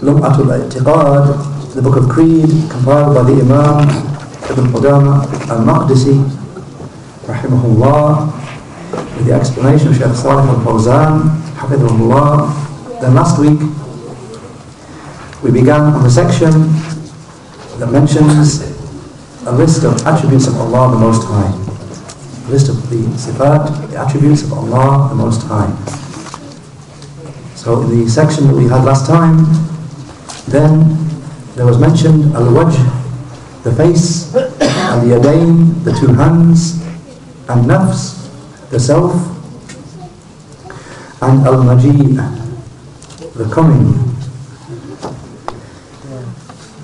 Lum'atul I'tiqad, the book of Creed, compiled by the Imam Ibn Qudama al-Maqdisi, rahimahullah, with the explanation of Shaykh Salih al-Fawzan, hafidhullah. Then last week, we began on the section that mentions a list of attributes of Allah the Most High. A list of the sifat, the attributes of Allah the Most High. So in the section that we had last time, then there was mentioned al-wajh, the face, al-yadayn, the two hands, and nafs, the self, and al-maji', the coming.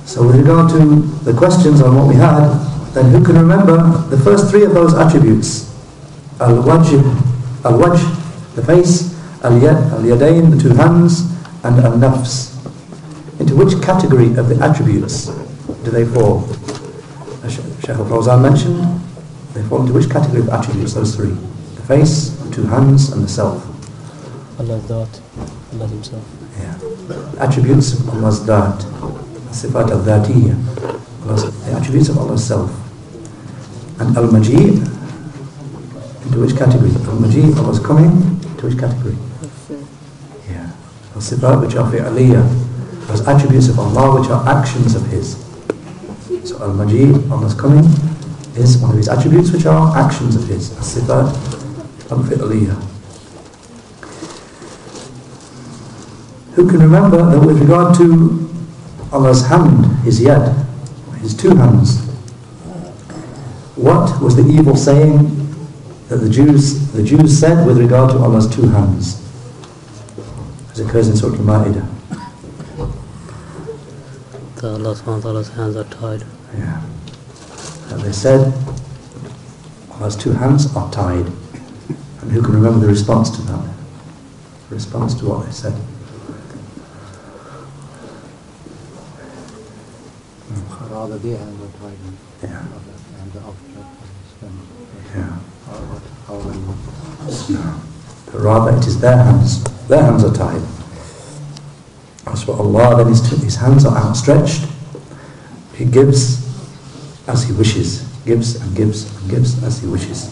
So with regard to the questions on what we had, then who can remember the first three of those attributes? Al-wajh, al-wajh, the face, al-yad, al-yadayn, the two hands, and al-nafs. Into which category of the attributes do they fall? As Shaykh al-Fawzan mentioned, they fall into which category of attributes, those three? The face, the two hands, and the self. Allah's Dhat, Allah Himself. Yeah. Attributes of Allah's Dhat, Sifat al-Dhatiyya, the attributes of Allah's self. And al-Maji', into which category? Al-Maji', Allah's coming, into which category? Yeah. Al-Sifat which are fi'aliyya, those attributes of Allah which are actions of His. So al-Maji', Allah's coming, is one of His attributes which are actions of His. Al-Sifat al-fi'aliyya. Who can remember that with regard to Allah's hand, His yad, His two hands, what was the evil saying that the Jews the Jews said with regard to Allah's two hands? As occurs in Surah Al-Ma'idah. That Allah subhanahu hands are tied. Yeah. And they said Allah's two hands are tied. And who can remember the response to that? The response to what they said. Rather their hands are tied Yeah. and the object Yeah. But rather it is their hands. Their hands are tied. As for Allah, then his, his hands are outstretched. He gives as he wishes. Gives and gives and gives as he wishes.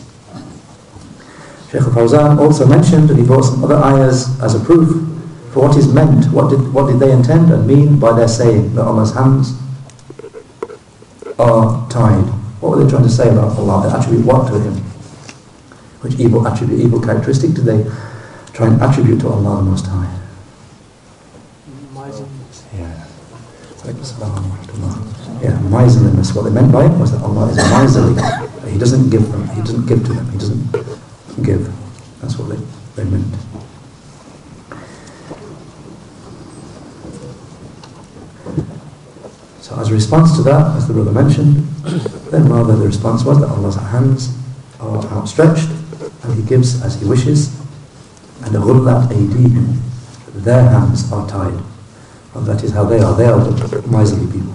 Shaykh al-Fawzan also mentioned, and he brought some other ayahs as a proof for what is meant. What did, what did they intend and mean by their saying that Allah's hands are tied? What were they trying to say about Allah? They attribute what to Him? Which evil attribute, evil characteristic did they try and attribute to Allah the Most High? Yeah. Yeah, miserliness. What they meant by it was that Allah is miserly. He doesn't give them. He doesn't give to them. He doesn't give. That's what they, they meant. So as a response to that, as the brother mentioned, then rather the response was that Allah's hands are outstretched and He gives as He wishes and the ghullat their hands are tied. And that is how they are. They are the miserly people.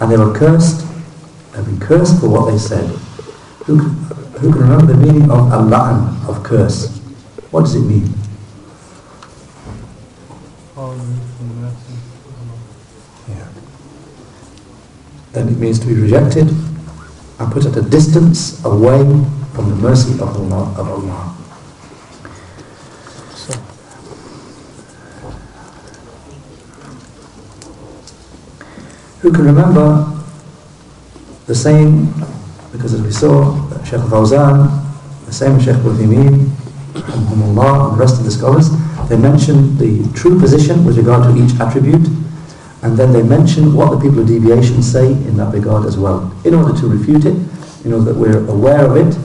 And they were cursed. They've been cursed for what they said. Who, who can remember the meaning of al-la'n, of curse? What does it mean? Yeah. Then it means to be rejected and put at a distance away from the mercy of Allah. Of Allah. Who can remember the same, because as we saw, Shaykh Fawzan, the same Shaykh Uthaymeen, Allah, and the rest of the scholars, they mention the true position with regard to each attribute, and then they mention what the people of deviation say in that regard as well, in order to refute it, in order that we're aware of it,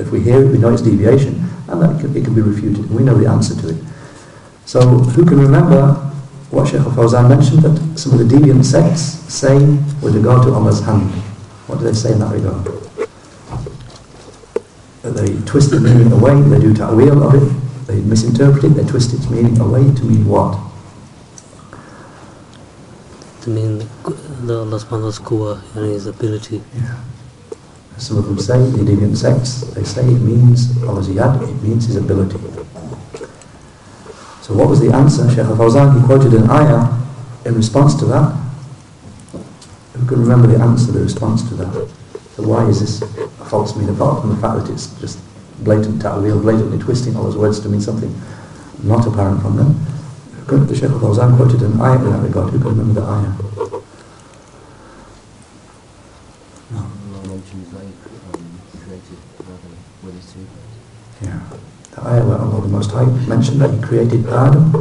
if we hear it, we know it's deviation, and that it can, it can be refuted, and we know the answer to it. So who can remember what Shaykh al-Fawzan mentioned that some of the deviant sects say with regard to Allah's hand? What do they say in that regard? They twist the meaning away, they do ta'wil of it, they misinterpret it, they twist its meaning away to mean what? To mean the Allah subhanahu wa ta'ala's and his ability. Yeah. Some of them say, the deviant sects, they say it means Allah's yad, it means his ability. So what was the answer? Shaykh al-Fawzan, he quoted an ayah in response to that. Who can remember the answer, the response to that? So why is this a false meaning, apart from the fact that it's just blatant ta'wil, blatantly twisting Allah's words to mean something not apparent from them? The Shaykh al-Fawzan quoted an ayah in that regard. Who can remember the ayah? Allah mentions like um, created Adam with his two Yeah. The ayah where Allah the Most High mentioned that He created Adam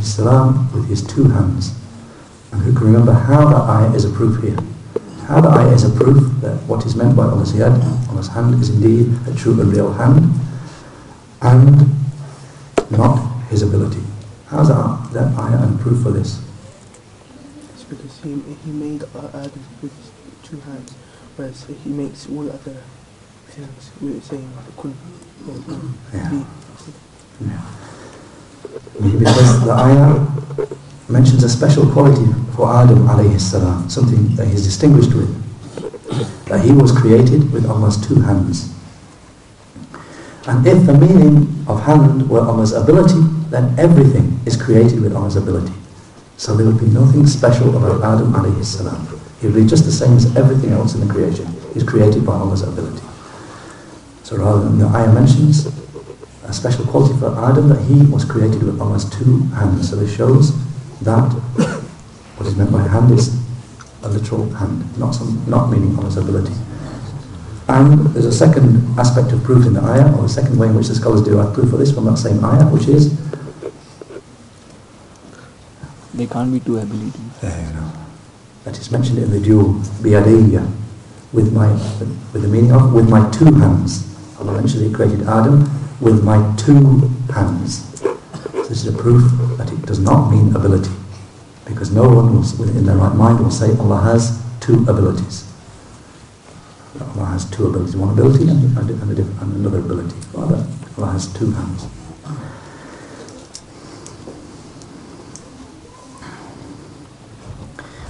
salam with His two hands. And who can remember how that ayah is a proof here? How the ayah is a proof that what is meant by Allah's yad, Allah's hand, is indeed a true and real hand and not His ability. How is that, that ayah a proof for this? It's because he, he made uh, Adam with his two hands, whereas he makes all other things with the same. Yeah. Because the ayah mentions a special quality for Adam alayhi salam, something that he's distinguished with. That he was created with Allah's two hands. And if the meaning of hand were Allah's ability, then everything is created with Allah's ability. So there would be nothing special about Adam alayhi salam. He would be just the same as everything else in the creation. He's created by Allah's ability. So rather than the ayah mentions a special quality for Adam that he was created with Allah's two hands. So this shows that what is meant by hand is a literal hand, not some, not meaning Allah's ability. And there's a second aspect of proof in the ayah, or the second way in which the scholars do derive proof for this from that same ayah, which is There can't be two abilities. there you that is mentioned in the dual biyadiyya, with my with the meaning of with my two hands. Allah mentioned He created Adam with my two hands. This is a proof that it does not mean ability, because no one will, in their right mind will say Allah has two abilities. Allah has two abilities, one ability and, and, and, and another ability. Rather, Allah has two hands.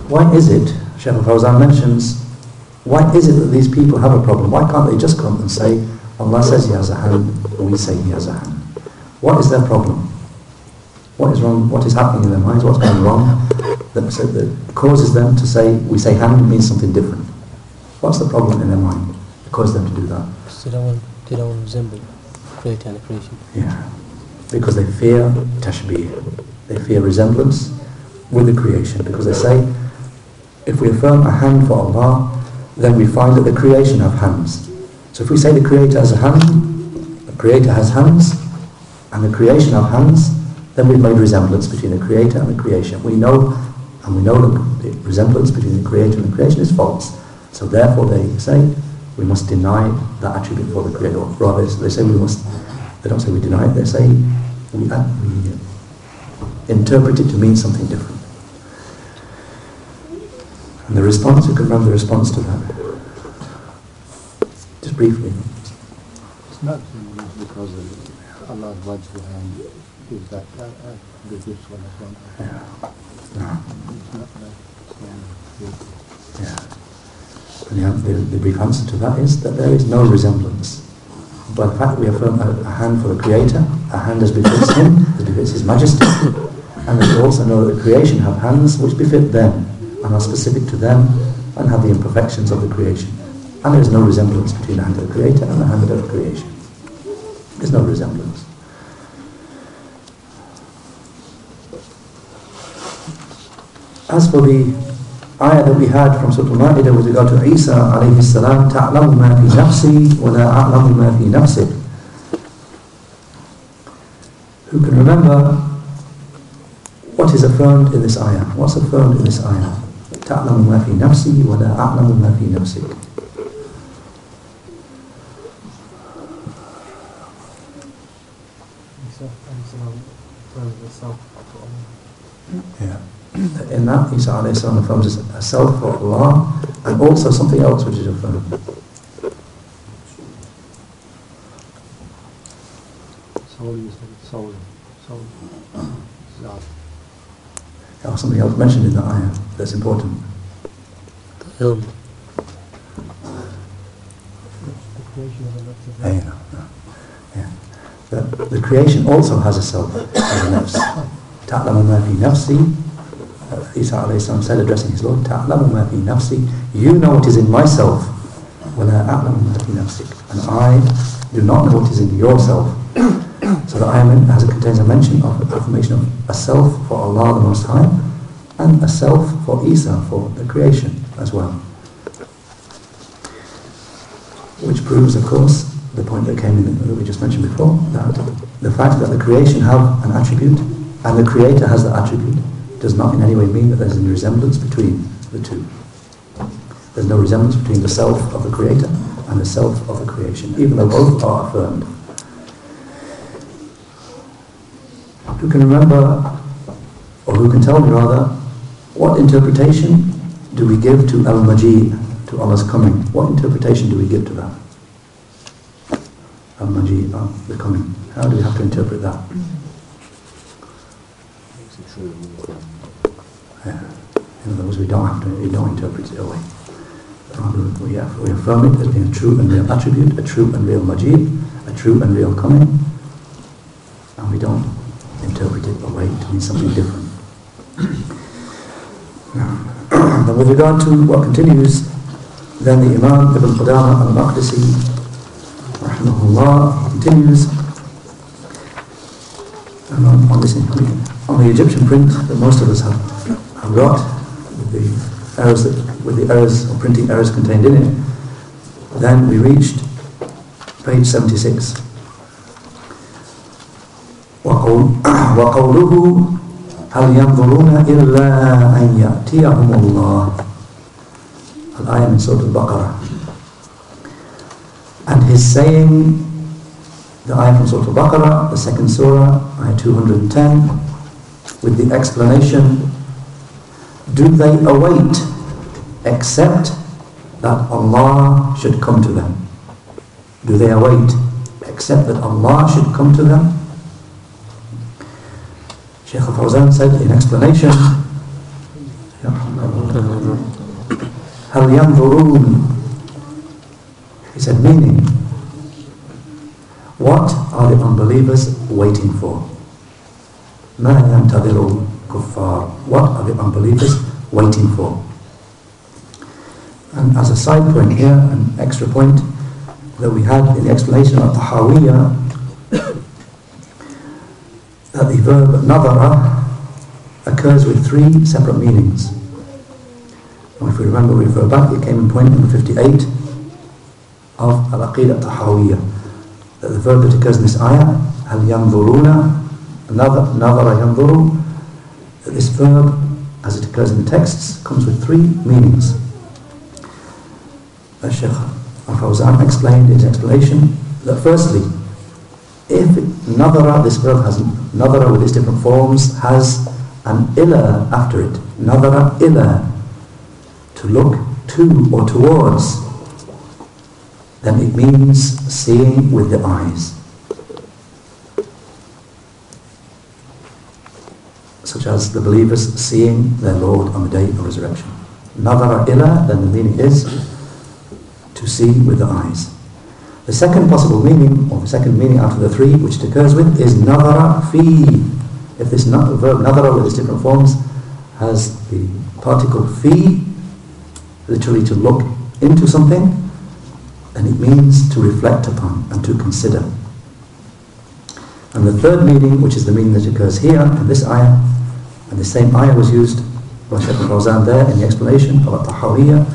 Why is it, Shaykh al-Fawzan mentions, why is it that these people have a problem? Why can't they just come and say, Allah says He has a hand, we say He has a hand? What is their problem? What is wrong? What is happening in their minds? What's going wrong that, so that causes them to say, we say hand means something different? What's the problem in their mind that causes them to do that? Because they don't want, they don't want to resemble creator and creation. Yeah, because they fear tashbih. They fear resemblance with the creation. Because they say, if we affirm a hand for Allah, then we find that the creation have hands. So if we say the Creator has a hand, the Creator has hands, and the creation have hands, then we've made resemblance between the Creator and the creation. We know, and we know that the resemblance between the Creator and the creation is false. So therefore they say, we must deny that attribute for the Creator. Or rather, they say we must, they don't say we deny it, they say we, uh, we uh, interpret it to mean something different. And the response, you can remember the response to that. Briefly. It's not because of Allah's wajhu hand is that uh, uh, the this one as well. Yeah. No. It's not like Yeah. And the, the, the brief answer to that is that there is no resemblance. By the fact that we affirm a, a hand for the Creator, a hand as befits Him, as befits His Majesty, and that we also know that the creation have hands which befit them and are specific to them and have the imperfections of the creation. And there is no resemblance between the hand of the Creator and the hand of the creation. There's no resemblance. As for the ayah that we had from Surah Al-Ma'idah with regard to Isa alayhi salam, تَعْلَمُ مَا فِي نَفْسِي وَلَا أَعْلَمُ مَا فِي نَفْسِكَ Who can remember what is affirmed in this ayah? What's affirmed in this ayah? تَعْلَمُ مَا فِي نَفْسِي وَلَا أَعْلَمُ مَا فِي نَفْسِكَ Yeah. In that, Isa alayhi salam affirms a self for Allah and also something else which is affirmed. Soul, you said soul, soul, something else mentioned in the ayah that's important. The ilm. The creation of Allah. Yeah, yeah. The, the creation also has a self, has a nafs. تعلم ما في نفسي uh, Isa alayhi salam said addressing his Lord تعلم ما في نفسي You know what is in myself ولا أعلم ما في نفسك And I do not know what is in yourself So the ayah has, contains a mention of affirmation of a self for Allah the Most High and a self for Isa, for the creation as well. Which proves, of course, the point that came in that we just mentioned before, that the fact that the creation have an attribute and the creator has that attribute does not in any way mean that there's any resemblance between the two. There's no resemblance between the self of the creator and the self of the creation, even though both are affirmed. Who can remember, or who can tell me rather, what interpretation do we give to Al-Maji', to Allah's coming? What interpretation do we give to that? Al-Maji', uh, the coming. How do we have to interpret that? In other words, we don't have to, we don't interpret it away. We, have, we affirm it as being a true and real attribute, a true and real Maji', a true and real coming, and we don't interpret it away to mean something different. Now, with regard to what continues, then the Imam Ibn Qudama al-Maqdisi, rahimahullah, continues and on, on, this, on the Egyptian print that most of us have, have got, with the errors that, with the errors or printing errors contained in it, then we reached page 76. وقول وقوله هل ينظرون إلا أن يأتيهم الله الآية من سورة البقرة and his saying the ayah from Surah Al-Baqarah, the second surah, ayah 210, with the explanation, do they await except that Allah should come to them? Do they await except that Allah should come to them? Shaykh al-Fawzan said in explanation, هل ينظرون He said meaning what are the unbelievers waiting for? ما ينتظر الكفار What are the unbelievers waiting for? And as a side point here, an extra point that we had in the explanation of Tahawiyya, that the verb nadara occurs with three separate meanings. And if we remember, we refer back, it came in point number 58 of Al-Aqidah Tahawiyya that the verb that occurs in this ayah, هل ينظرون, Nazara yanzuru, this verb, as it occurs in the texts, comes with three meanings. As Sheikh Al-Fawzan explained in his explanation, that firstly, if nadhara, this verb has nadhara with its different forms, has an ila after it. Nadhara ila, to look to or towards, then it means seeing with the eyes. Such as the believers seeing their Lord on the day of resurrection. Nadara ila, then the meaning is to see with the eyes. The second possible meaning, or the second meaning out of the three which it occurs with, is nadara fi. If this verb nadara with its different forms has the particle fi, literally to look into something, and it means to reflect upon and to consider. And the third meaning, which is the meaning that occurs here in this ayah, and the same ayah was used by Shaykh al-Fawzan there in the explanation of Tahawiyya,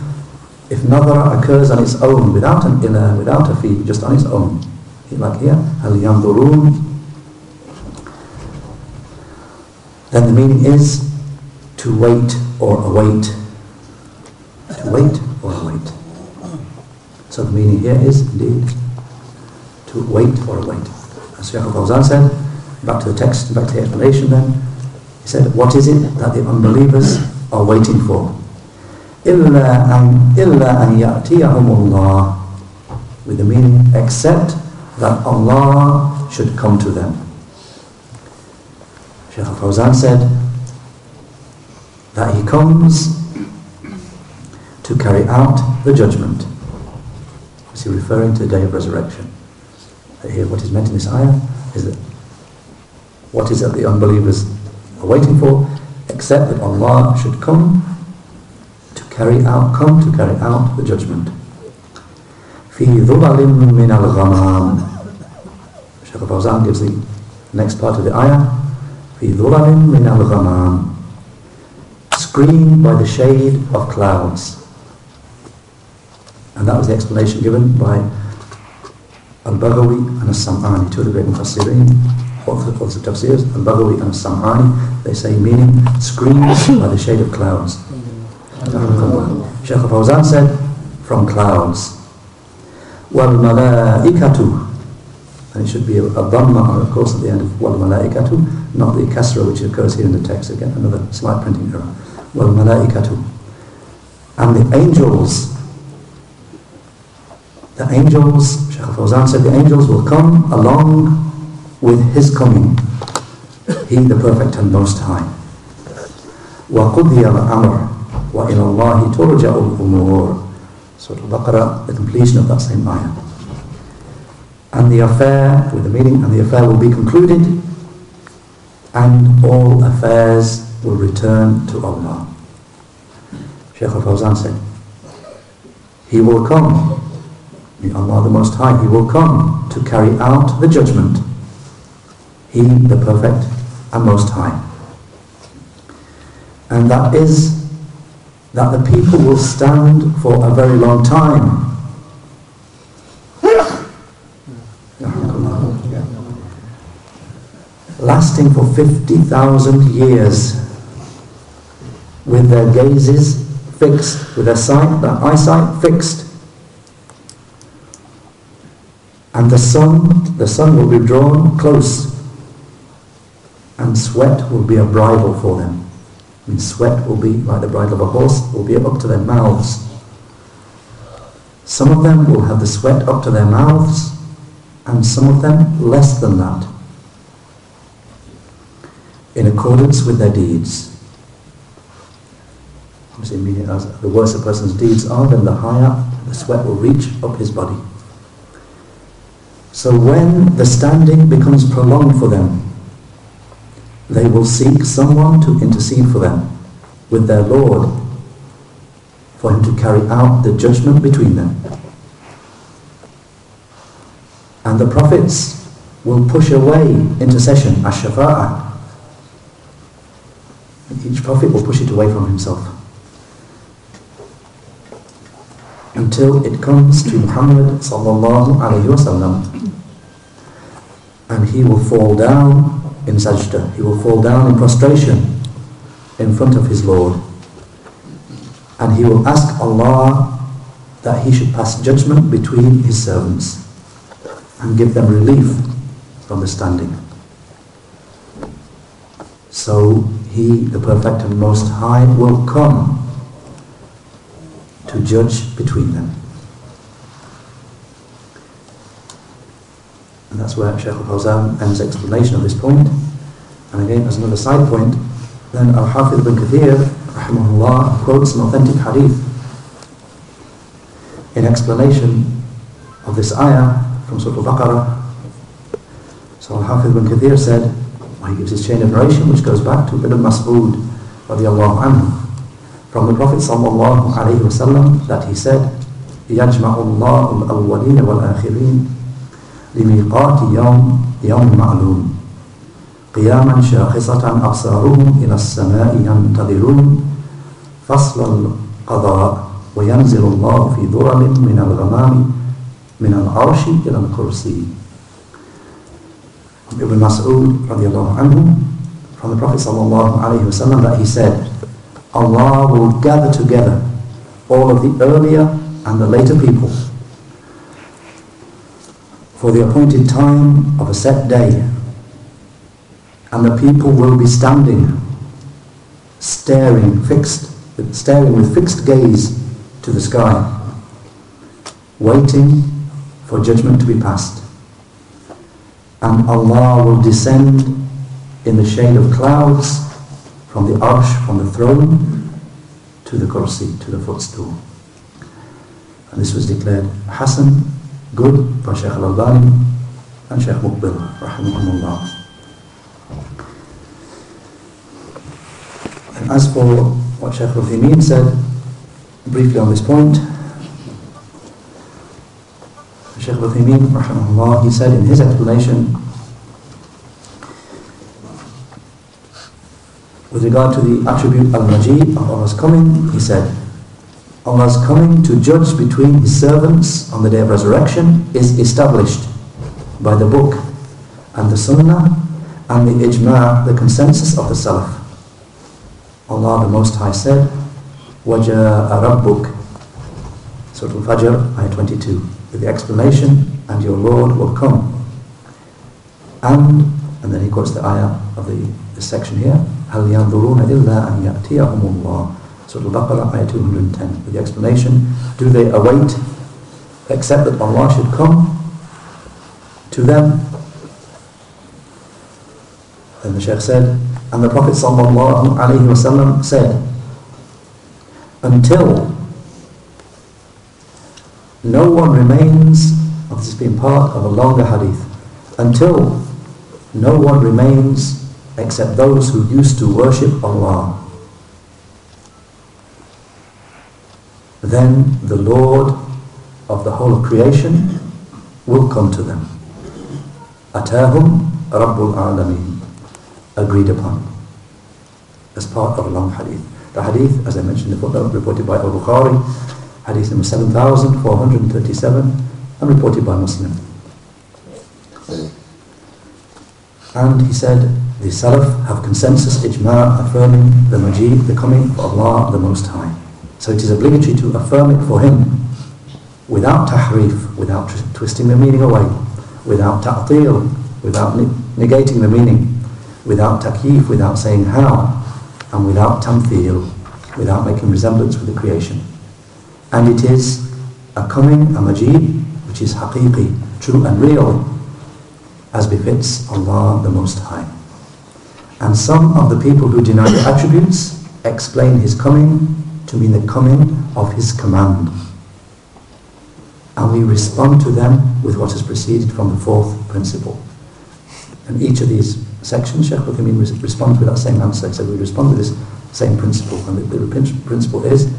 if nadara occurs on its own, without an ila, without a fi, just on its own, like here, hal yanzurun, then the meaning is to wait or await. To wait or await. So the meaning here is indeed to wait or await As Shaykh al-Fawzan said, back to the text, back to the explanation then. He said, what is it that the unbelievers are waiting for? إِلَّا أَن, إِلَّا أَن يَأْتِيَهُمُ اللَّهِ With the meaning, except that Allah should come to them. Shaykh al-Fawzan said that he comes to carry out the judgment. Is he referring to the day of resurrection? what is meant in this ayah is that what is that the unbelievers are waiting for except that Allah should come to carry out come to carry out the judgment. في ظلل من الغمام Shaykh al-Fawzan gives the next part of the ayah. في min al ghamam, screened by the shade of clouds. And that was the explanation given by Al-Baghawi and As-Sam'ani, two of the great Mufassirin, authors of tafsirs, Al-Baghawi and As-Sam'ani, they say meaning screened by the shade of clouds. Shaykh al-Fawzan said, from clouds. وَالْمَلَائِكَةُ and it should be a, a dhamma, of course, at the end of وَالْمَلَائِكَةُ, not the kasra which occurs here in the text, again, another slight printing error. وَالْمَلَائِكَةُ And the angels, the angels, Shaykh al-Fawzan said, the angels will come along with his coming. He, the perfect and most high. وَقُضِيَ الْأَمْرُ وَإِلَى اللَّهِ تُرْجَعُ الْأُمُورِ Surah Al-Baqarah, the completion of that same ayah. And the affair, with the meaning, and the affair will be concluded, and all affairs will return to Allah. Shaykh al-Fawzan said, He will come, may Allah the Most High, He will come to carry out the judgment. He, the Perfect and Most High. And that is that the people will stand for a very long time. Lasting for 50,000 years with their gazes fixed, with their sight, their eyesight fixed. And the sun, the sun will be drawn close and sweat will be a bridle for them. I mean, sweat will be like the bridle of a horse, will be up to their mouths. Some of them will have the sweat up to their mouths, and some of them less than that, in accordance with their deeds. Obviously, meaning as the worse a person's deeds are, then the higher the sweat will reach up his body. So when the standing becomes prolonged for them, they will seek someone to intercede for them with their Lord for him to carry out the judgment between them. And the prophets will push away intercession, ash-shafa'ah. Each prophet will push it away from himself. Until it comes to Muhammad and he will fall down in sajda. He will fall down in prostration in front of his Lord. And he will ask Allah that he should pass judgment between his servants and give them relief from the standing. So he, the perfect and most high, will come to judge between them. And that's where Shaykh al-Fawzan ends explanation of this point. And again, as another side point, then Al-Hafidh ibn Kathir, rahimahullah, quotes an authentic hadith in explanation of this ayah from Surah Al-Baqarah. So Al-Hafidh ibn Kathir said, well, he gives his chain of narration which goes back to Ibn Mas'ud radiallahu anhu from the Prophet sallallahu alayhi wa sallam that he said, يَجْمَعُ اللَّهُ الْأَوَّلِينَ وَالْآخِرِينَ لميقات يوم يوم معلوم قياما شاخصة أبصارهم إلى السماء ينتظرون فصل القضاء وينزل الله في ذرل من الغمام من العرش إلى الكرسي Ibn Mas'ud radiallahu anhu from the Prophet sallallahu alayhi wasallam that he said Allah will gather together all of the earlier and the later people for the appointed time of a set day And the people will be standing, staring, fixed, staring with fixed gaze to the sky, waiting for judgment to be passed. And Allah will descend in the shade of clouds from the arsh, from the throne, to the kursi, to the footstool. And this was declared Hassan, good by Shaykh al-Albani and Shaykh Muqbil, rahimahumullah. And as for what Shaykh al said, briefly on this point, Shaykh al-Uthaymeen, rahimahullah, he said in his explanation, with regard to the attribute Al-Maji' of Allah's coming, he said, Allah's coming to judge between His servants on the day of resurrection is established by the book and the sunnah and the ijma', the consensus of the Salaf. Allah the Most High said, وَجَاءَ رَبُّكَ Surah Al-Fajr, Ayah 22, with the explanation, and your Lord will come. And and then he quotes the ayah of the, the section here, هَلْ يَنظُرُونَ إِلَّا أَنْ يَأْتِيَهُمُ اللَّهُ Surah Al-Baqarah, ayah 210, with the explanation, do they await, except that Allah should come to them? Then the Shaykh said, and the Prophet sallallahu alaihi wasallam said, until no one remains, of this being part of a longer hadith, until no one remains except those who used to worship Allah then the Lord of the whole of creation will come to them. Atahum Rabbul Alameen, agreed upon, as part of a long hadith. The hadith, as I mentioned in the footnote, reported by Al-Bukhari, hadith number 7437, and reported by Muslim. And he said, the Salaf have consensus ijma' affirming the Maji', the coming of Allah the Most High. So it is obligatory to affirm it for him without tahrif, without twisting the meaning away, without ta'til, without ne negating the meaning, without takyif, without saying how, and without tamthil, without making resemblance with the creation. And it is a coming, a maji', which is haqiqi, true and real, as befits Allah the Most High. And some of the people who deny the attributes explain His coming to mean the coming of His command. And we respond to them with what has proceeded from the fourth principle. And each of these sections, Sheikh Uthaymeen responds with that same answer. He said, we respond with this same principle. And the, the principle is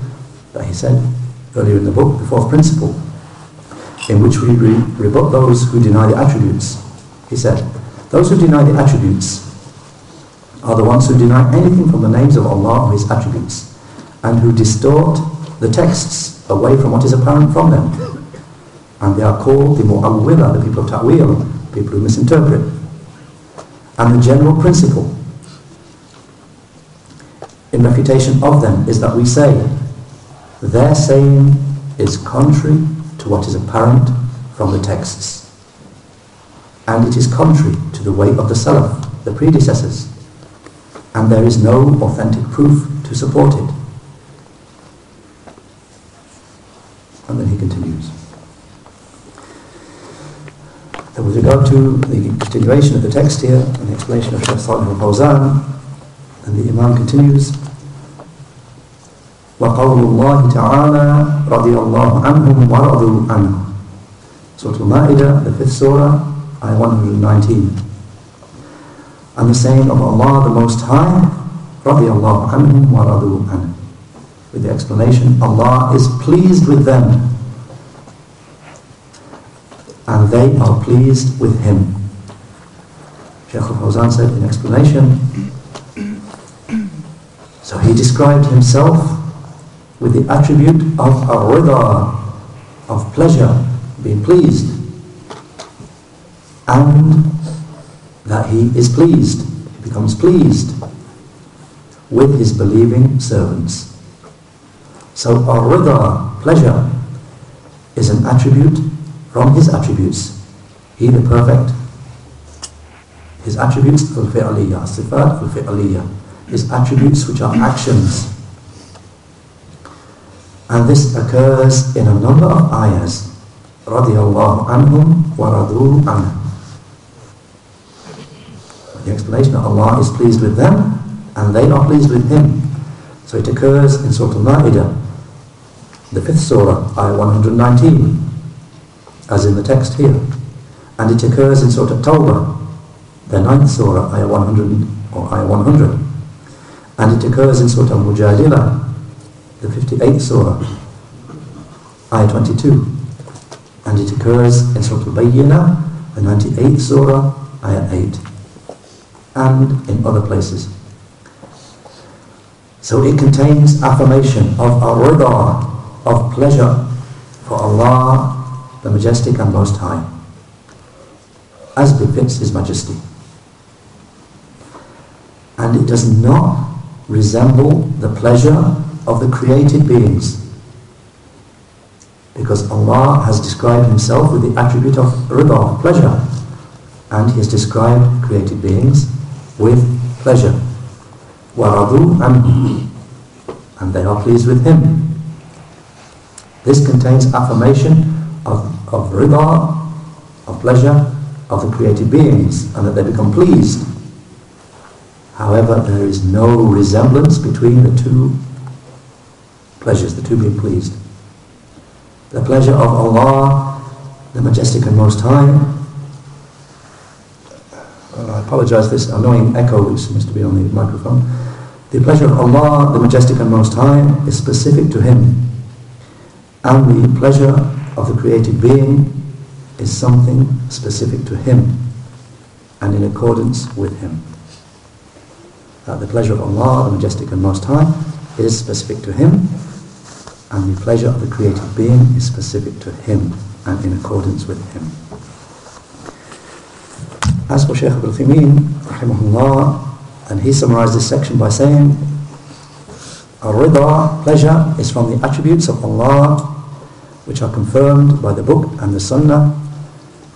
that he said earlier in the book, the fourth principle, in which we re rebut those who deny the attributes. He said, those who deny the attributes are the ones who deny anything from the names of Allah or His attributes and who distort the texts away from what is apparent from them. And they are called the mu'awwila, the people of ta'wil, people who misinterpret. And the general principle in refutation of them is that we say their saying is contrary to what is apparent from the texts And it is contrary to the way of the Salaf, the predecessors. And there is no authentic proof to support it. And then he continues. So with regard to the continuation of the text here and the explanation of Shaykh Salih al-Fawzan, and the Imam continues, وقول الله تعالى رضي الله عنهم ورضوا عنه Surah Al-Ma'idah, the fifth surah, ayah 119. And the saying of Allah the Most High, رضي الله عنهم ورضوا عنه with the explanation, Allah is pleased with them and they are pleased with Him. Shaykh al-Fawzan said in explanation, so he described himself with the attribute of ar of pleasure, being pleased, and that he is pleased, he becomes pleased with his believing servants. So ar-rida, pleasure, is an attribute from his attributes. He the perfect, his attributes al-fi'aliyah, as-sifat al-fi'aliyah, his attributes which are actions. And this occurs in a number of ayahs. رضي الله عنهم ورضوا عنه. the explanation that Allah is pleased with them and they are pleased with Him. So it occurs in Surah Al-Ma'idah, the fifth surah, ayah 119, as in the text here. And it occurs in Surah At-Tawbah, the ninth surah, ayah 100 or ayah 100. And it occurs in Surah Al-Mujadila, the 58th surah, ayah 22. And it occurs in Surah Al-Bayyinah, the 98th surah, ayah 8. And in other places. So it contains affirmation of ar-rida, of pleasure for Allah, the Majestic and Most High, as befits His Majesty. And it does not resemble the pleasure of the created beings. Because Allah has described Himself with the attribute of rida, pleasure. And He has described created beings with pleasure. وَرَضُوا عَنْهُ And they are pleased with Him. This contains affirmation of, of rida, of pleasure, of the created beings, and that they become pleased. However, there is no resemblance between the two pleasures, the two being pleased. The pleasure of Allah, the Majestic and Most High. well, I apologize this annoying echo seems to be on the microphone. The pleasure of Allah, the Majestic and Most High, is specific to Him. And the pleasure of the created being is something specific to Him and in accordance with Him. That the pleasure of Allah, the Majestic and Most High, is specific to Him and the pleasure of the created being is specific to Him and in accordance with Him. As for Shaykh Abdul Uthaymeen, rahimahullah, and he summarized this section by saying, Ar-Rida, pleasure, is from the attributes of Allah which are confirmed by the book and the sunnah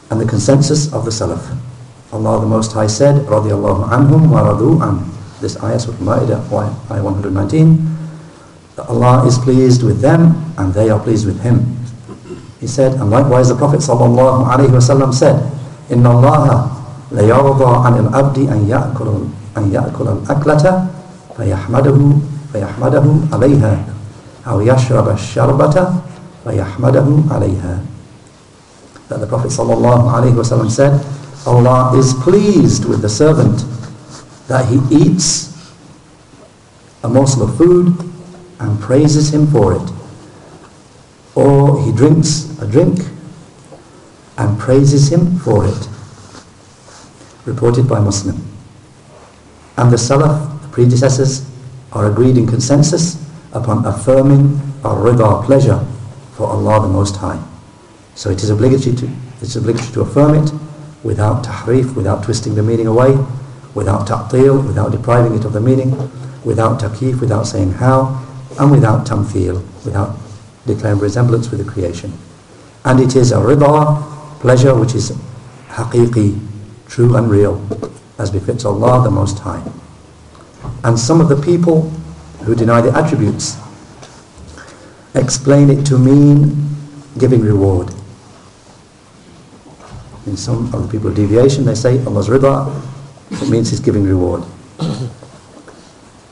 and the consensus of the Salaf. Allah the Most High said, radiyallahu anhum wa radu an. This ayah, Surah Al-Ma'idah, ayah 119, that Allah is pleased with them and they are pleased with Him. He said, and likewise the Prophet sallallahu alaihi wasallam said, إن الله ليرضى عن العبد أن يأكل أن يأكل الأكلة فيحمده فيحمده عليها أو يشرب الشربة فيحمده عليها that the Prophet ﷺ said, Allah is pleased with the servant that he eats a morsel of food and praises him for it. Or he drinks a drink and praises him for it. Reported by Muslim. And the Salaf, the predecessors, are agreed in consensus upon affirming a rida pleasure for Allah the Most High. So it is obligatory to, it's obligatory to affirm it without tahrif, without twisting the meaning away, without ta'til, without depriving it of the meaning, without takif, without saying how, and without tamthil, without declaring resemblance with the creation. And it is a rida, pleasure which is haqiqi, true and real, as befits Allah the Most High. And some of the people who deny the attributes explain it to mean giving reward. In some of the people of deviation, they say Allah's rida, it means He's giving reward.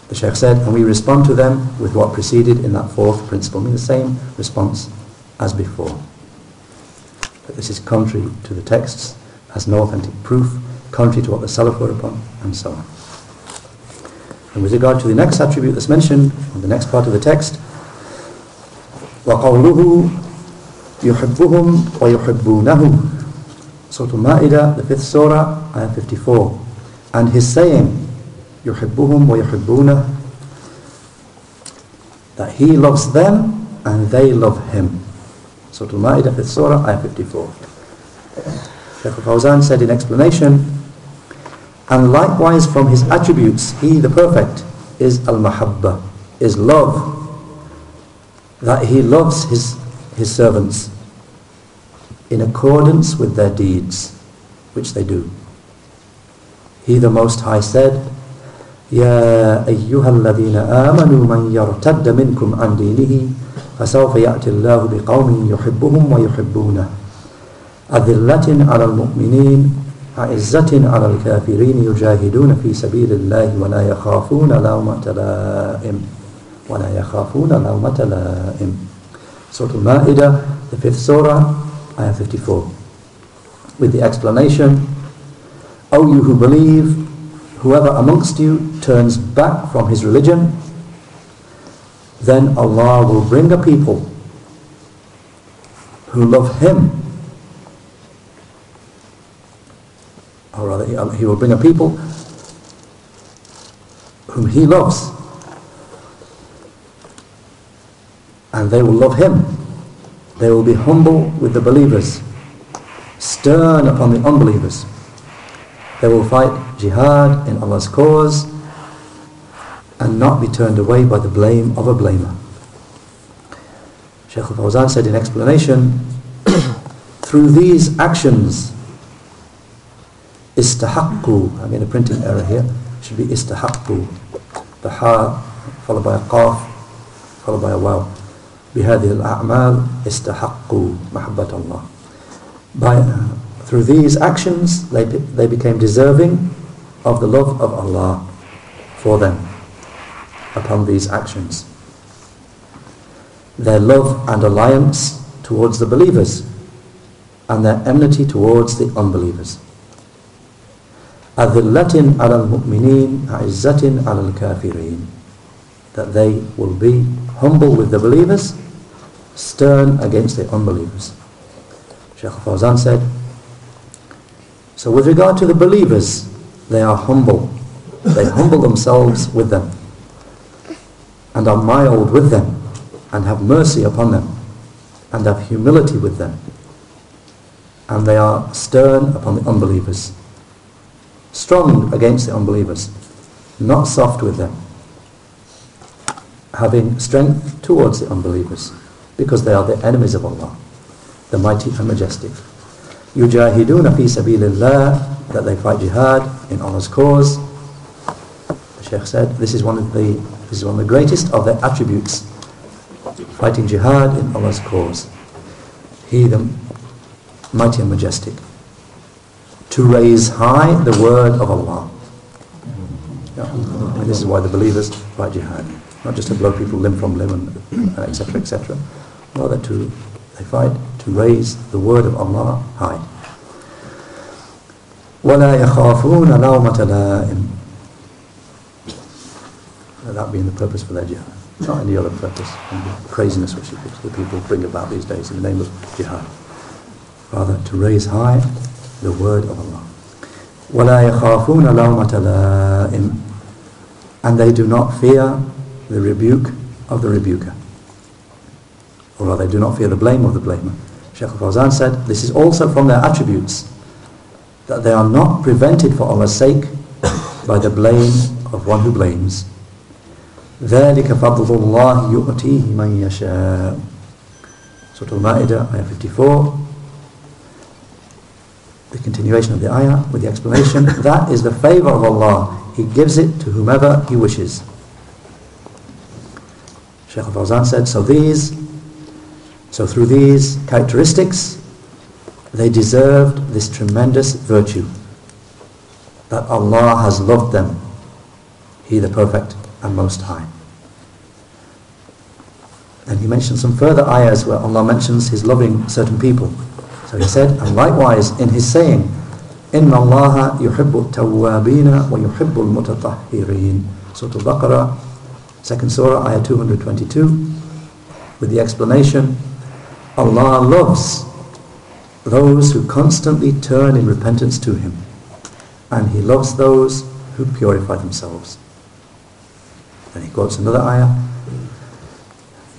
The Shaykh said, and we respond to them with what preceded in that fourth principle, meaning the same response as before. But this is contrary to the texts, has no authentic proof, contrary to what the Salaf were upon, and so on. And with regard to the next attribute that's mentioned, on the next part of the text, وَقَوْلُهُ يُحِبُّهُمْ وَيُحِبُّونَهُ Surah Al-Ma'idah, the fifth surah, ayah 54. And his saying, يُحِبُّهُمْ وَيُحِبُّونَهُ That he loves them and they love him. Surah Al-Ma'idah, fifth surah, ayah 54. Shaykh al-Fawzan said in explanation, and likewise from his attributes, he the perfect is al-mahabba, is love. That he loves his, his servants in accordance with their deeds, which they do. He the Most High said, يا أيها الذين آمنوا من يرتد منكم عن دينه فسوف يأتي الله بقوم يحبهم ويحبونه أذلة على المؤمنين أعزة على الكافرين يجاهدون في سبيل الله ولا يخافون لومة لائم ولا يخافون لومة لائم Surah Al-Ma'idah, the fifth surah, ayah 54. With the explanation, O you who believe, whoever amongst you turns back from his religion, then Allah will bring a people who love Him. Or rather, He will bring a people whom He loves. And they will love Him. They will be humble with the believers, stern upon the unbelievers. They will fight jihad in Allah's cause and not be turned away by the blame of a blamer. Shaykh al-Fawzan said in explanation, through these actions, istahaqqu, I made a printing error here, it should be istahaqqu, the ha followed by a qaf, followed by a waw. بهذه الأعمال استحقوا محبة الله. By, uh, through these actions, they, they became deserving of the love of Allah for them upon these actions. Their love and alliance towards the believers and their enmity towards the unbelievers. أذلة على المؤمنين عزة على الكافرين that they will be humble with the believers stern against the unbelievers. Shaykh Fawzan said, so with regard to the believers, they are humble. They humble themselves with them and are mild with them and have mercy upon them and have humility with them. And they are stern upon the unbelievers, strong against the unbelievers, not soft with them, having strength towards the unbelievers because they are the enemies of Allah, the mighty and majestic. Yujahiduna fi sabilillah, that they fight jihad in Allah's cause. The Shaykh said, this is one of the this is one of the greatest of their attributes, fighting jihad in Allah's cause. He, the mighty and majestic, to raise high the word of Allah. Yeah. And this is why the believers fight jihad, not just to blow people limb from limb and etc. etc rather to they fight to raise the word of Allah high. وَلَا يَخَافُونَ لَوْمَةَ لَائِمٍ That being the purpose for their jihad. Not any other purpose. And the craziness which the people bring about these days in the name of jihad. Rather, to raise high the word of Allah. وَلَا يَخَافُونَ لَوْمَةَ لَائِمٍ And they do not fear the rebuke of the rebuker or rather do not fear the blame of the blamer. Shaykh al-Fawzan said, this is also from their attributes, that they are not prevented for Allah's sake by the blame of one who blames. ذَلِكَ فَضْلُ اللَّهِ يُؤْتِيهِ مَنْ يَشَاءُ Surah Al-Ma'idah, ayah 54. the continuation of the ayah with the explanation, that is the favour of Allah. He gives it to whomever He wishes. Shaykh al-Fawzan said, so these so through these characteristics, they deserved this tremendous virtue that Allah has loved them, He the Perfect and Most High. And he mentioned some further ayahs where Allah mentions His loving certain people. So he said, and likewise in His saying, إِنَّ اللَّهَ يُحِبُّ التَّوَّابِينَ وَيُحِبُّ الْمُتَطَهِّرِينَ Surah Al-Baqarah, second surah, ayah 222, with the explanation, Allah loves those who constantly turn in repentance to Him and He loves those who purify themselves. Then he quotes another ayah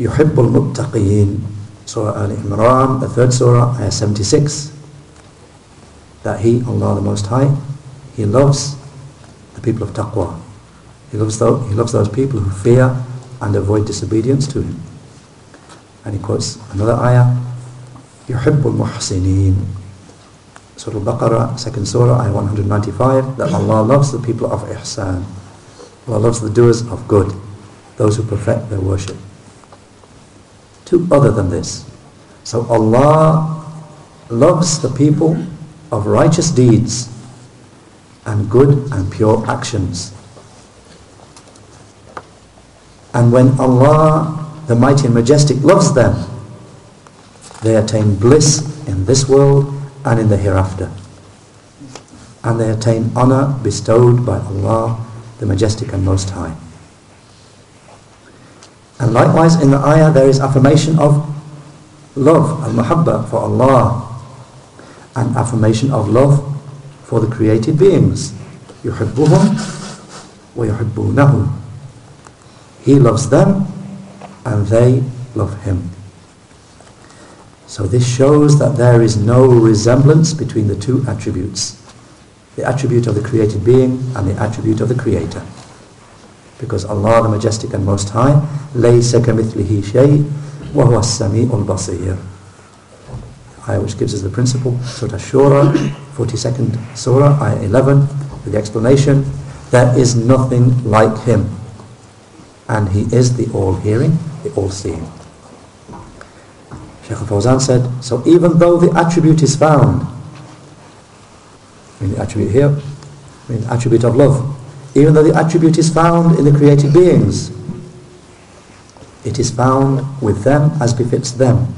يحب المتقين Surah Al Imran, the third surah, ayah 76 that He, Allah the Most High, He loves the people of taqwa. He loves, those, he loves those people who fear and avoid disobedience to Him. And he quotes another ayah, يحب المحسنين Surah Al-Baqarah, second surah, ayah 195, that Allah loves the people of ihsan. Allah loves the doers of good, those who perfect their worship. Two other than this. So Allah loves the people of righteous deeds and good and pure actions. And when Allah, the mighty and majestic, loves them, they attain bliss in this world and in the hereafter. And they attain honor bestowed by Allah, the majestic and most high. And likewise in the ayah there is affirmation of love, al-muhabba for Allah, and affirmation of love for the created beings. يحبهم ويحبونه. He loves them and they love him. So this shows that there is no resemblance between the two attributes. The attribute of the created being and the attribute of the creator. Because Allah the Majestic and Most High لَيْسَ كَمِثْلِهِ شَيْءٍ وَهُوَ السَّمِيعُ الْبَصِيرُ Ayah which gives us the principle, Surah Shura, 42nd Surah, Ayah 11, with the explanation, there is nothing like him. And he is the all-hearing, the all-seeing. Shaykh al-Fawzan said, so even though the attribute is found, I mean the attribute here, I mean the attribute of love, even though the attribute is found in the created beings, it is found with them as befits them.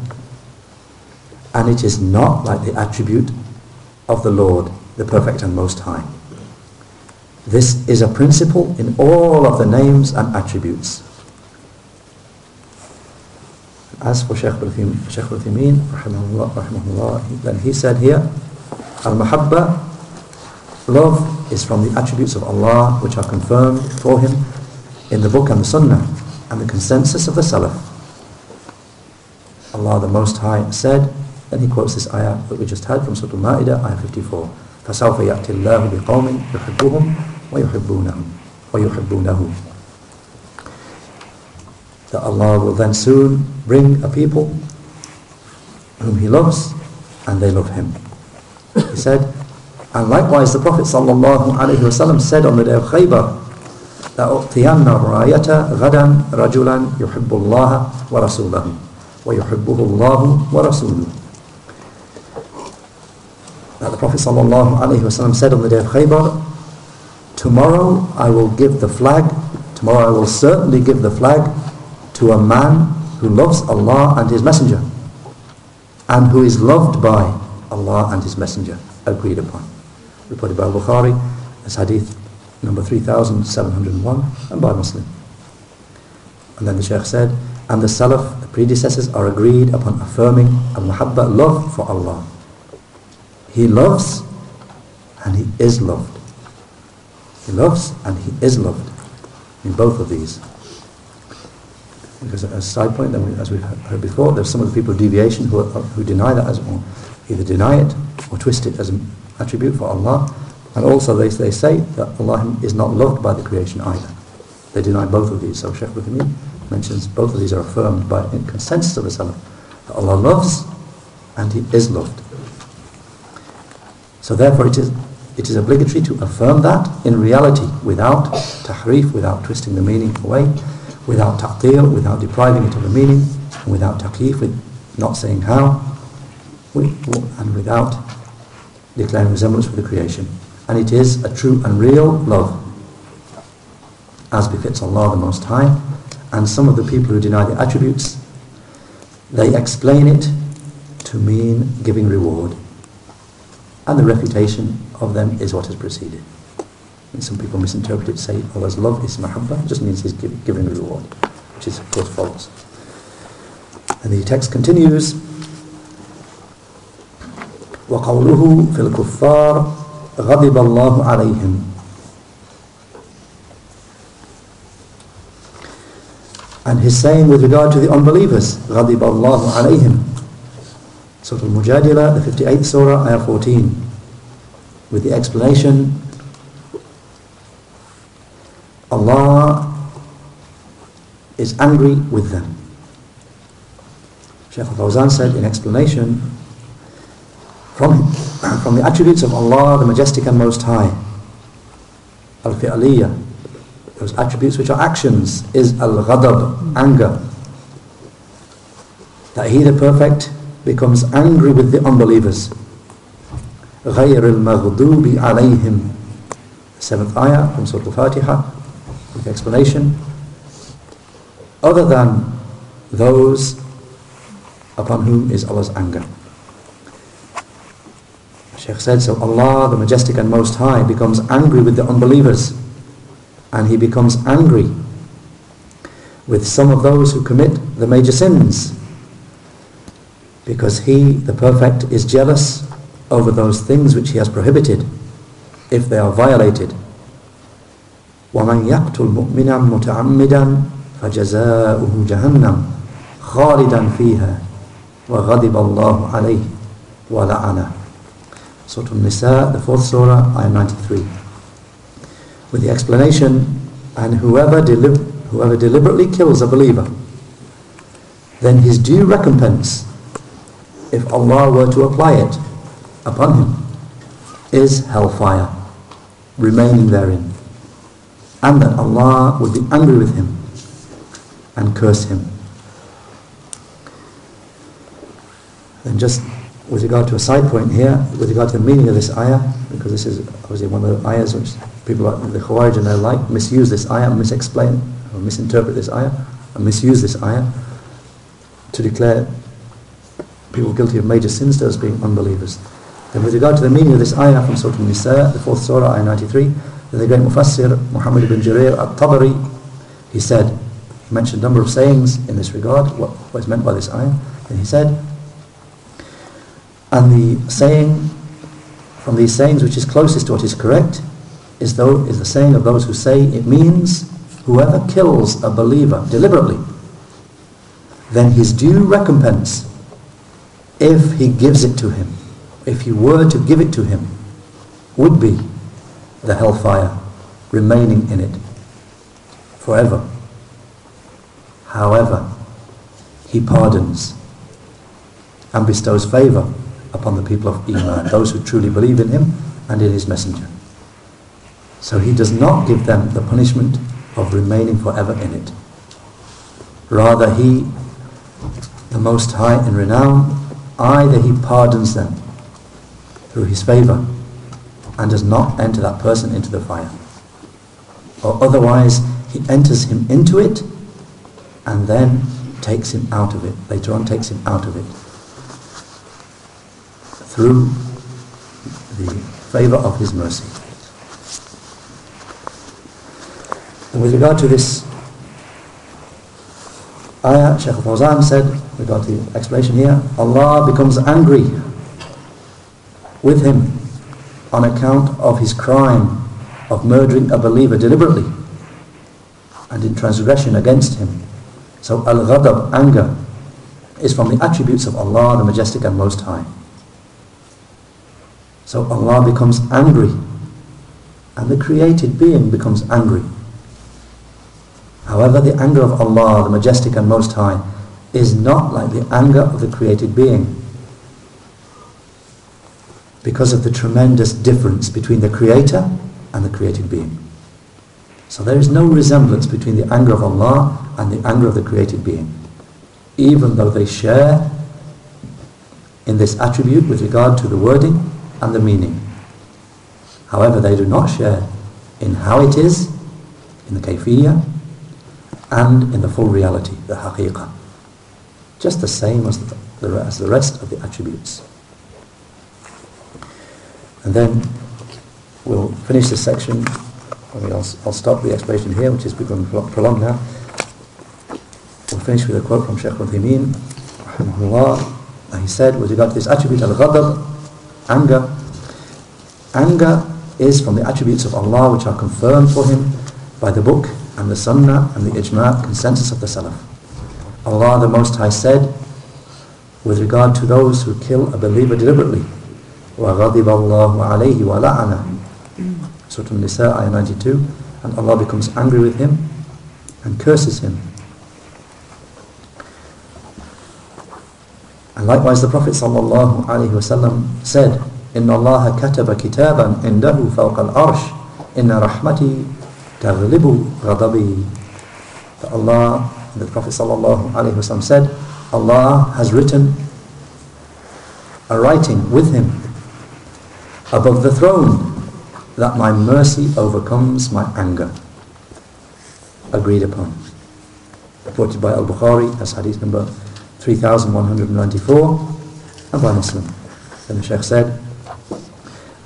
And it is not like the attribute of the Lord, the Perfect and Most High. This is a principle in all of the names and attributes. As for Shaykh al-Uthaymeen, rahimahullah, rahimahullah, then he said here, Al-Mahabba, love is from the attributes of Allah which are confirmed for him in the book and the sunnah and the consensus of the Salaf. Allah the Most High said, then he quotes this ayah that we just had from Surah Al-Ma'idah, ayah 54. فَسَوْفَ يَأْتِ اللَّهُ بِقَوْمٍ يُحِبُّهُمْ وَيُحِبُّونَهُ وَيُحِبُّونَهُ that Allah will then soon bring a people whom He loves and they love Him. He said, and likewise the Prophet sallallahu alaihi wasallam said on the day of Khaybar, لأعطين الراية غدا رجلا يحب الله ورسوله ويحبه الله ورسوله That the Prophet sallallahu alaihi wasallam said on the day of Khaybar, tomorrow I will give the flag, tomorrow I will certainly give the flag to a man who loves Allah and His Messenger and who is loved by Allah and His Messenger, agreed upon. Reported by Bukhari as hadith number 3701 and by Muslim. And then the Shaykh said, and the Salaf, the predecessors, are agreed upon affirming al-muhabba, love for Allah. He loves and He is loved. He loves and He is loved in both of these. Because a side point, as we've heard before, there's some of the people of deviation who, are, who deny that as well. Either deny it or twist it as attribute for Allah. And also they, they say that Allah is not loved by the creation either. They deny both of these. So Shaykh Uthaymeen mentions both of these are affirmed by consensus of the Salaf. That Allah loves and He is loved. So therefore it is, it is obligatory to affirm that in reality without tahrif, without twisting the meaning away, without ta'til, without depriving it of the meaning, and without takyif, with not saying how, and without declaring resemblance with the creation. And it is a true and real love, as befits Allah the Most High. And some of the people who deny the attributes, they explain it to mean giving reward. And the refutation of them is what has preceded. And some people misinterpret it, say oh, Allah's love is mahabbah, just means He's giving reward, which is of course false. And the text continues, وقوله في الكفار غضب الله عليهم And his saying with regard to the unbelievers, غضب الله عليهم Surah Al-Mujadila, the 58th Surah, Ayah 14, with the explanation Allah is angry with them. Shaykh al-Fawzan said in explanation from, from from the attributes of Allah, the Majestic and Most High, al-fi'aliyah, those attributes which are actions, is al-ghadab, anger. That He, the Perfect, becomes angry with the unbelievers. غَيْرِ الْمَغْضُوبِ عَلَيْهِمْ Seventh ayah from Surah Al-Fatiha, with explanation. Other than those upon whom is Allah's anger. Shaykh said, so Allah, the Majestic and Most High, becomes angry with the unbelievers and He becomes angry with some of those who commit the major sins because He, the Perfect, is jealous over those things which He has prohibited if they are violated. وَمَنْ يَقْتُلْ مُؤْمِنًا مُتَعَمِّدًا فَجَزَاؤُهُ جَهَنَّمْ خَالِدًا فِيهَا وَغَضِبَ اللَّهُ عَلَيْهِ وَلَعَنَهُ Surah An-Nisa, the fourth surah, ayah 93. With the explanation, and whoever, delib whoever deliberately kills a believer, then his due recompense, if Allah were to apply it upon him, is hellfire, remaining therein. And that Allah would be angry with him and curse him. And just with regard to a side point here, with regard to the meaning of this ayah, because this is obviously one of the ayahs which people like the Khawarij and their like misuse this ayah, misexplain or misinterpret this ayah, and misuse this ayah to declare people guilty of major sins as being unbelievers. Then with regard to the meaning of this ayah from Surah An-Nisa, the fourth surah, ayah 93, then the great Mufassir, Muhammad ibn Jarir al-Tabari, he said, he mentioned a number of sayings in this regard, what, what is meant by this ayah, and he said, and the saying from these sayings which is closest to what is correct is though is the saying of those who say it means whoever kills a believer deliberately then his due recompense if he gives it to him if he were to give it to him would be the hellfire remaining in it forever. However he pardons and bestows favor upon the people of Iman, those who truly believe in him and in his messenger. So he does not give them the punishment of remaining forever in it. Rather he, the Most High in renown, either he pardons them through his favor and does not enter that person into the fire. Or otherwise he enters him into it and then takes him out of it. Later on takes him out of it through the favor of his mercy. And with regard to this ayah, Shaykh Fawzan said, regard to the explanation here, Allah becomes angry with him on account of his crime of murdering a believer deliberately and in transgression against him. So al-ghadab, anger, is from the attributes of Allah, the Majestic and Most High. So Allah becomes angry and the created being becomes angry. However, the anger of Allah, the Majestic and Most High, is not like the anger of the created being because of the tremendous difference between the Creator and the created being. So there is no resemblance between the anger of Allah and the anger of the created being, even though they share in this attribute with regard to the wording and the meaning. However, they do not share in how it is, in the kayfiyya, and in the full reality, the haqiqah. Just the same as the, as the rest of the attributes. And then we'll finish this section. I mean, I'll, I'll stop the explanation here, which is becoming prolonged now. We'll finish with a quote from Shaykh Uthaymeen, rahimahullah. He said, with regard to this attribute, al-ghadab, anger. Anger is from the attributes of Allah which are confirmed for him by the book and the sunnah and the ijma' consensus of the salaf. Allah the Most High said with regard to those who kill a believer deliberately وَغَضِبَ اللَّهُ عَلَيْهِ وَلَعَنَهُ Surah An-Nisa, ayah 92 and Allah becomes angry with him and curses him And likewise the Prophet ﷺ said إن الله كتب كتابا عنده فوق العرش إن رحمتي تغلب غضبي That Allah, the Prophet sallallahu alaihi wasallam said, Allah has written a writing with him above the throne that my mercy overcomes my anger. Agreed upon. Reported by Al-Bukhari as hadith number 3194 and by Muslim. Then the Shaykh said,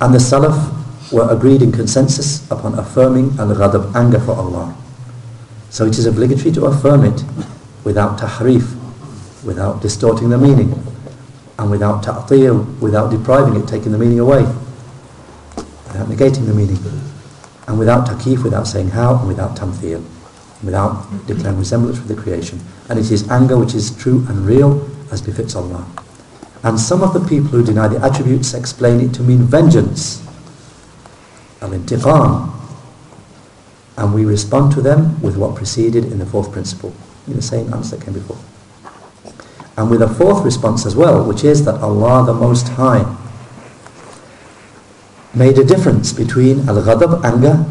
and the Salaf were agreed in consensus upon affirming al-ghadab, anger for Allah. So it is obligatory to affirm it without tahrif, without distorting the meaning, and without ta'til, without depriving it, taking the meaning away, without negating the meaning, and without takyif, without saying how, and without tamthil, without declaring resemblance with the creation. And it is anger which is true and real as befits Allah. And some of the people who deny the attributes explain it to mean vengeance, al-intiqam, and we respond to them with what preceded in the fourth principle, in the same answer that came before. And with a fourth response as well, which is that Allah the Most High made a difference between al-ghadab, anger,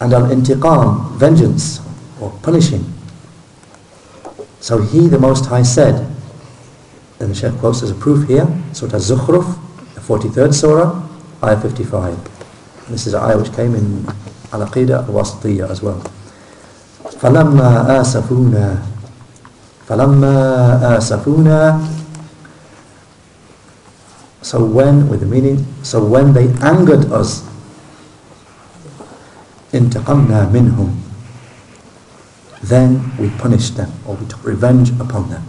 and al-intiqam, vengeance or punishing. So He the Most High said, and the Shaykh quotes as a proof here, Surah Az-Zukhruf, the 43rd Surah, Ayah 55. And this is an ayah which came in Al-Aqidah Al-Wasitiyya as well. فَلَمَّا آسَفُونَا فَلَمَّا آسَفُونَا So when, with the meaning, so when they angered us, انتقمنا منهم then we punished them, or we took revenge upon them.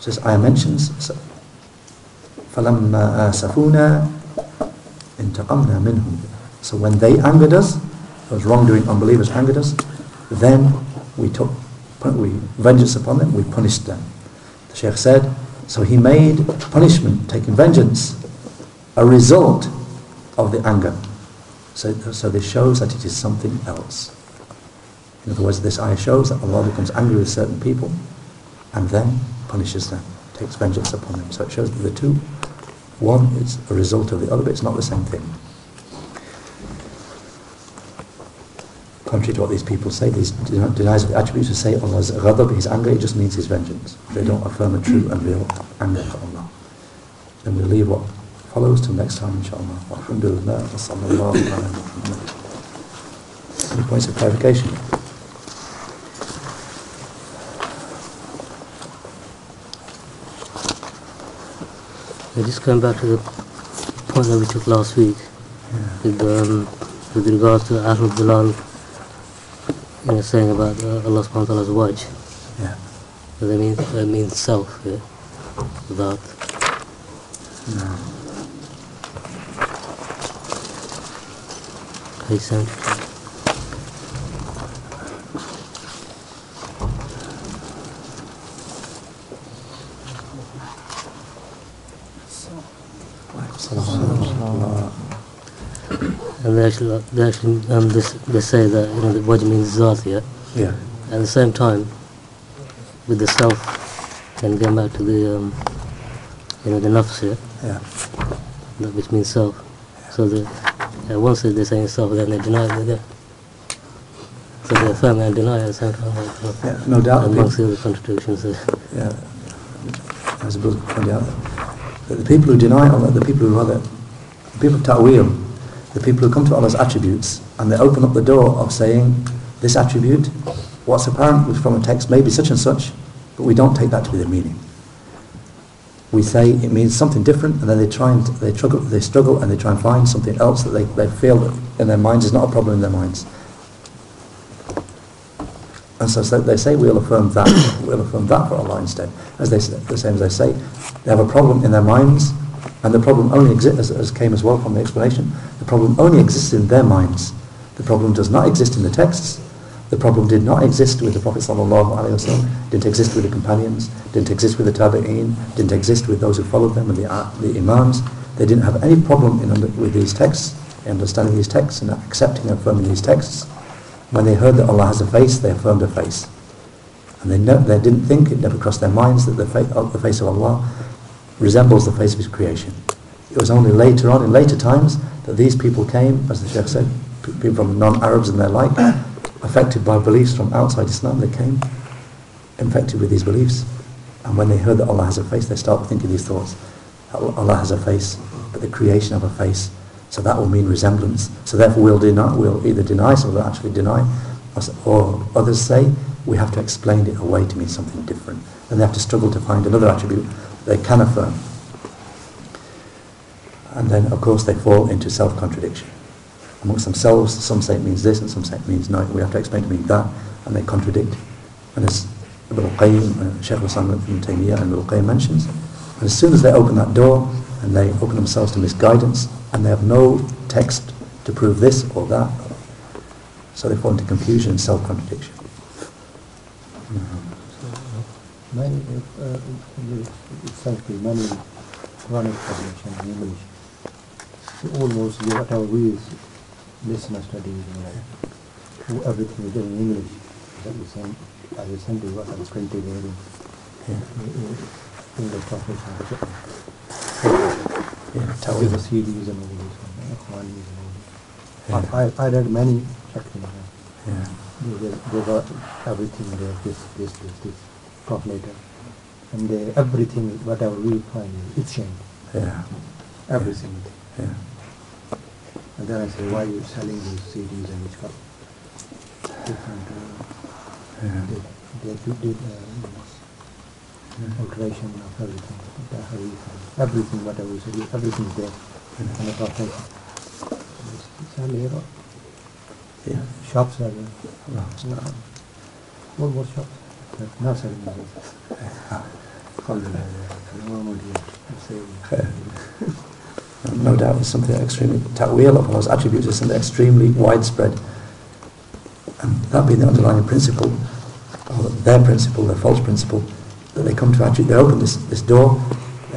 So this ayah mentions, so, فَلَمَّا آسَفُونَا انتقمنا منهم So when they angered us, those wrongdoing unbelievers angered us, then we took we vengeance upon them, we punished them. The Shaykh said, so he made punishment, taking vengeance, a result of the anger. So, so this shows that it is something else. In other words, this ayah shows that Allah becomes angry with certain people and then punishes them, takes vengeance upon them. So it shows that the two, one is a result of the other, but it's not the same thing. Contrary to what these people say, these deniers of the attributes who say Allah's ghadab, his anger, it just means his vengeance. They don't affirm a true and real anger for Allah. Then we'll leave what follows till next time, inshallah. Alhamdulillah, wa sallallahu. Any points of clarification? I just come back to the point that we took last week Yeah. with, um, with regards to Ahmad Bilal you know, saying about uh, Allah subhanahu wa ta'ala's wajh. Yeah. So that means, that means self, yeah? That. No. He said, and they actually, they actually um, they, they say that you know the wajh means zat, yeah? Yeah. At the same time, with the self, and going back to the, um, you know, the nafs, yeah? Yeah. that which means self. So the, uh, once they're saying self, then they deny it. They so they affirm and deny at the same time. Like, uh, Yeah, no doubt. amongst the other contradictions. Uh, Yeah, as Bill pointed out, that the people who deny Allah, the people who are the, the people of ta'wil, the people who come to Allah's attributes and they open up the door of saying this attribute, what's apparent from a text may be such and such, but we don't take that to be the meaning. We say it means something different, and then they try and they struggle, they struggle, and they try and find something else that they, they feel that in their minds is not a problem in their minds. And so so they say we'll affirm that, we'll affirm that for Allah instead. As they the same as they say, they have a problem in their minds, and the problem only exists, as, as came as well from the explanation, the problem only exists in their minds. The problem does not exist in the texts. The problem did not exist with the Prophet wasallam, didn't exist with the companions, didn't exist with the tabi'een, didn't exist with those who followed them and the, uh, the imams. They didn't have any problem in under, with these texts, in understanding these texts and accepting and affirming these texts. When they heard that Allah has a face, they affirmed a face. And they, no, they didn't think, it never crossed their minds that the, fa- the face of Allah resembles the face of His creation. It was only later on, in later times, that these people came, as the Sheikh said, people from non-Arabs and their like, affected by beliefs from outside Islam, they came infected with these beliefs. And when they heard that Allah has a face, they start thinking these thoughts. Allah has a face, but the creation of a face. So that will mean resemblance. So therefore we'll, deny, we'll either deny, so we'll actually deny, or, or others say, we have to explain it away to mean something different. And they have to struggle to find another attribute they can affirm. And then, of course, they fall into self-contradiction. Amongst themselves, some say it means this and some say it means no. We have to explain to mean that, and they contradict. And as Ibn al-Qayyim, uh, Shaykh al-Islam ibn Taymiyyah and Ibn al-Qayyim mentions, and as soon as they open that door and they open themselves to misguidance and they have no text to prove this or that, so they fall into confusion and self-contradiction. Many, uh, uh, exactly, many Quranic translation in English. Almost whatever we s- listen and study, you know, everything is in English. That is same, as I sent you what I was printed in English translation. Yeah, With the CDs and all this, and all. I, I I read many sections. Yeah, They, they, got everything there, this, this, this, this, translator. And they, everything, whatever we find, it's changed. yeah, Everything. yeah. And then I say, why are you selling these CDs and it's got different, uh, yeah. they, they did, uh, alteration of everything. The hadith, everything, whatever we say, everything's there in the translation. It's, it's all here. yeah. Shops are there. All more shops. Not selling this. Alhamdulillah. No. Same. No doubt it's something extremely, ta'wil of Allah's attributes is something extremely widespread. And that being the underlying principle, or their principle, their false principle, that they come to attribute, they open this, this door,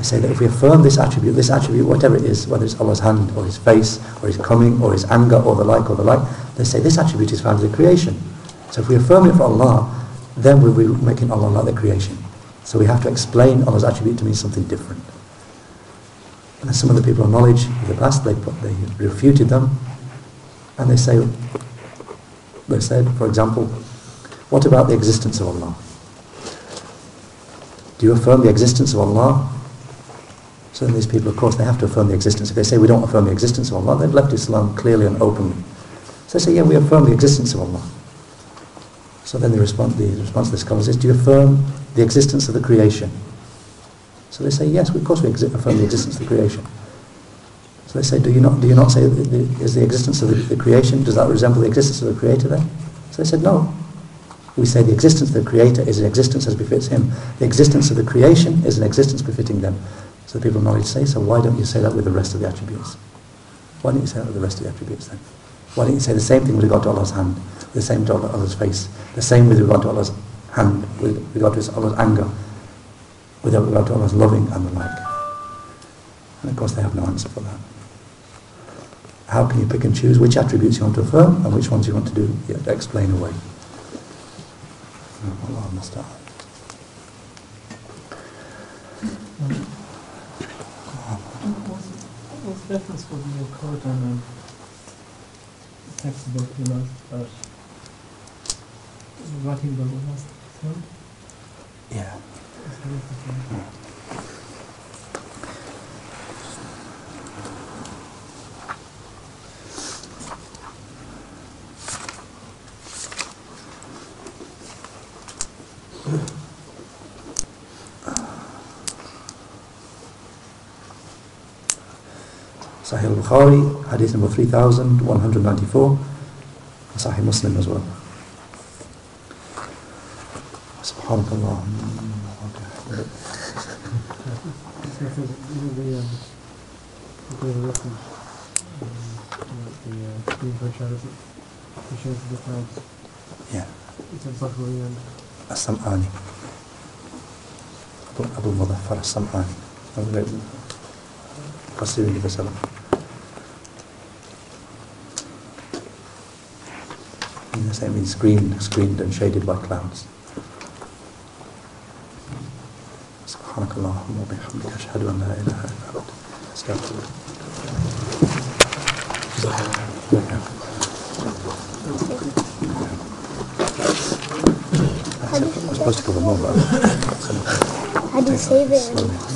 say that if we affirm this attribute, this attribute, whatever it is, whether it's Allah's hand, or His face, or His coming, or His anger, or the like, or the like, they say this attribute is found in the creation. So if we affirm it for Allah, then we'll be making Allah like the creation. So we have to explain Allah's attribute to mean something different. And some of the people of knowledge of the past, they, put, they refuted them, and they say, they said, for example, what about the existence of Allah? Do you affirm the existence of Allah? So then these people, of course, they have to affirm the existence. If they say we don't affirm the existence of Allah, they've left Islam clearly and openly. So they say, yeah, we affirm the existence of Allah. So then the response, the response to the scholars is, do you affirm the existence of the creation? So they say, yes, of course we affirm the existence of the creation. So they say, do you not, do you not say, the, is the existence of the, the creation, does that resemble the existence of the creator then? So they said, no. We say the existence of the creator is an existence as befits him. The existence of the creation is an existence befitting them. So the people of knowledge say, so why don't you say that with the rest of the attributes? Why don't you say that with the rest of the attributes then? Why don't you say the same thing with regard to Allah's hand, the same to Allah's face, the same with regard to Allah's hand, with regard to Allah's anger, with regard to Allah's loving and the like? And of course they have no answer for that. How can you pick and choose which attributes you want to affirm and which ones you want to do, have to explain away? Oh, Allah. The reference for the code on um, textbook, you know, about writing the last term? Yeah. Sahih al-Bukhari, hadith number 3194, and Sahih Muslim as well. سبحانك اللهم وبحمدك. This reference, you know, the, um, the reference, um, the, uh, the impartiality, the shares of the clouds, Yeah, it's a Bahrain and السمعاني أبو أبو مظفر السمعاني قصير النبي صلى the same means screened, screened and shaded by clouds. سبحانك اللهم وبحمدك أشهد أن لا إله How do you save it?